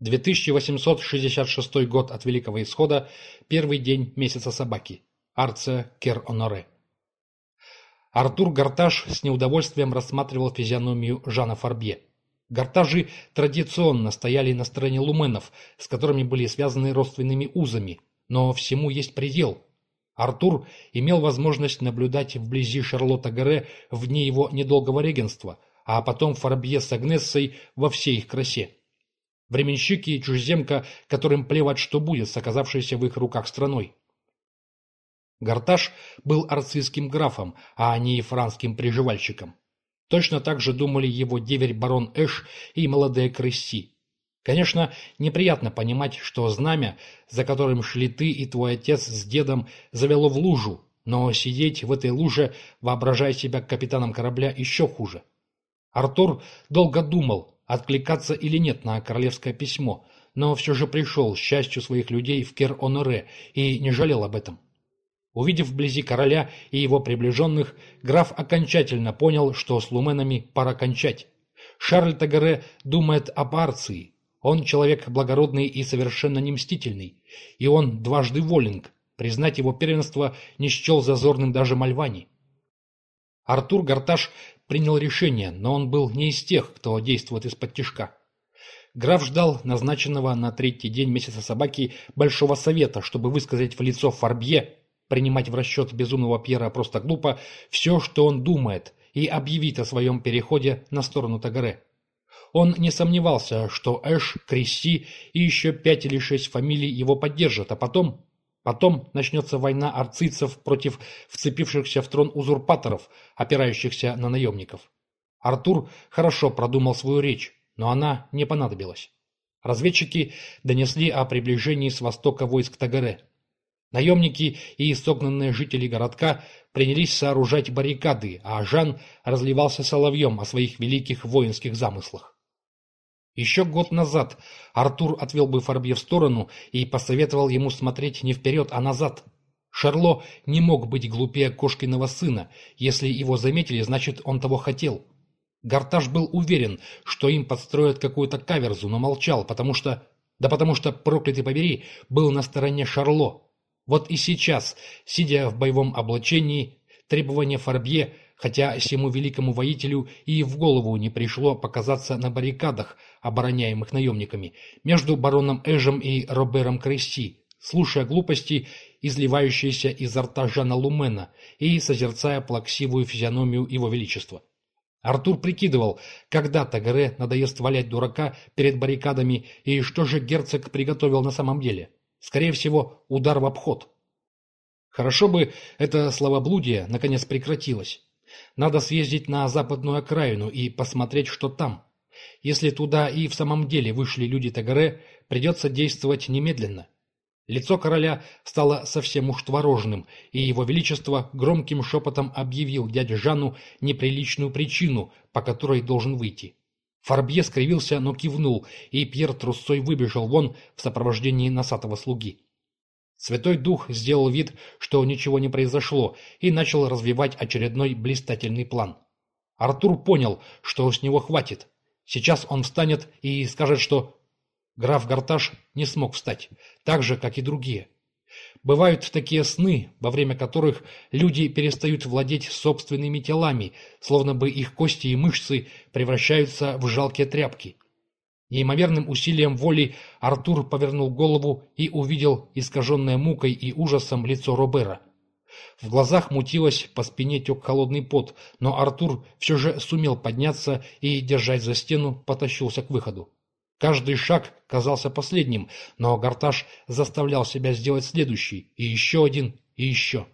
2866 год от Великого Исхода, первый день месяца собаки. Арция Кер-Оноре. Артур Гарташ с неудовольствием рассматривал физиономию Жана Фарбье. Гартажи традиционно стояли на стороне луменов, с которыми были связаны родственными узами, но всему есть предел. Артур имел возможность наблюдать вблизи Шарлотта Гаре в дни его недолгого регенства, а потом Фарбье с Агнессой во всей их красе. Временщики и чужеземка, которым плевать, что будет с оказавшейся в их руках страной. Гарташ был арцистским графом, а не франским приживальщиком. Точно так же думали его деверь барон Эш и молодая Крысси. Конечно, неприятно понимать, что знамя, за которым шли ты и твой отец с дедом, завело в лужу, но сидеть в этой луже, воображая себя капитаном корабля, еще хуже. Артур долго думал, откликаться или нет на королевское письмо, но все же пришел с частью своих людей в Кер-Оноре и не жалел об этом. Увидев вблизи короля и его приближенных, граф окончательно понял, что с луменами пора кончать. Шарль Тагаре думает об Арции. Он человек благородный и совершенно не мстительный. И он дважды воленг. Признать его первенство не счел зазорным даже Мальвани. Артур Гарташ принял решение, но он был не из тех, кто действует из-под тишка. Граф ждал назначенного на третий день месяца собаки Большого Совета, чтобы высказать в лицо Фарбье, принимать в расчет безумного Пьера просто глупо, все, что он думает, и объявить о своем переходе на сторону Тагаре. Он не сомневался, что Эш, Крисси и еще пять или шесть фамилий его поддержат, а потом Потом начнется война арцицев против вцепившихся в трон узурпаторов, опирающихся на наемников. Артур хорошо продумал свою речь, но она не понадобилась. Разведчики донесли о приближении с востока войск Тагаре. Наемники и согнанные жители городка принялись сооружать баррикады, а Жан разливался соловьем о своих великих воинских замыслах. Еще год назад Артур отвел бы Фарбье в сторону и посоветовал ему смотреть не вперед, а назад. Шарло не мог быть глупее кошкиного сына. Если его заметили, значит, он того хотел. Гарташ был уверен, что им подстроят какую-то каверзу, но молчал, потому что... Да потому что, проклятый побери, был на стороне Шарло. Вот и сейчас, сидя в боевом облачении, требования Фарбье хотя всему великому воителю и в голову не пришло показаться на баррикадах, обороняемых наемниками, между бароном Эжем и Робером Кресси, слушая глупости, изливающиеся изо рта Жана Лумена, и созерцая плаксивую физиономию его величества. Артур прикидывал, когда Тагаре надоест валять дурака перед баррикадами, и что же герцог приготовил на самом деле. Скорее всего, удар в обход. Хорошо бы это словоблудие наконец прекратилось. Надо съездить на западную окраину и посмотреть, что там. Если туда и в самом деле вышли люди Тагаре, придется действовать немедленно. Лицо короля стало совсем уж творожным, и его величество громким шепотом объявил дяде Жану неприличную причину, по которой должен выйти. Фарбье скривился, но кивнул, и Пьер трусцой выбежал вон в сопровождении носатого слуги. Святой Дух сделал вид, что ничего не произошло, и начал развивать очередной блистательный план. Артур понял, что с него хватит. Сейчас он встанет и скажет, что... Граф Гарташ не смог встать, так же, как и другие. Бывают такие сны, во время которых люди перестают владеть собственными телами, словно бы их кости и мышцы превращаются в жалкие тряпки. Неимоверным усилием воли Артур повернул голову и увидел искаженное мукой и ужасом лицо Робера. В глазах мутилось, по спине тек холодный пот, но Артур все же сумел подняться и, держась за стену, потащился к выходу. Каждый шаг казался последним, но Гарташ заставлял себя сделать следующий, и еще один, и еще.